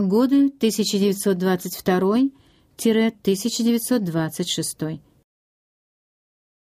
Годы 1922-1926.